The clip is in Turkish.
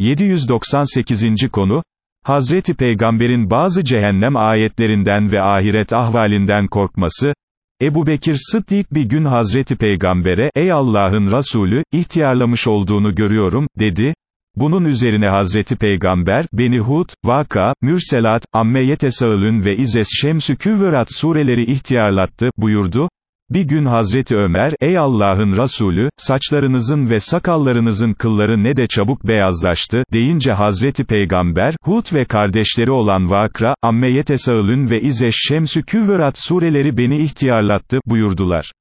798. konu, Hazreti Peygamber'in bazı cehennem ayetlerinden ve ahiret ahvalinden korkması, Ebu Bekir Sıddik bir gün Hazreti Peygamber'e, ey Allah'ın Resulü, ihtiyarlamış olduğunu görüyorum, dedi, bunun üzerine Hazreti Peygamber, Beni Hud, Vaka, Mürselat, Amme Yetesaılün ve İzes Şemsü Küvverat sureleri ihtiyarlattı, buyurdu, bir gün Hazreti Ömer, ey Allah'ın Resulü, saçlarınızın ve sakallarınızın kılları ne de çabuk beyazlaştı, deyince Hazreti Peygamber, Hud ve kardeşleri olan Vakra, Amme Yetesaılün ve İzeş Şemsü Küvverat sureleri beni ihtiyarlattı, buyurdular.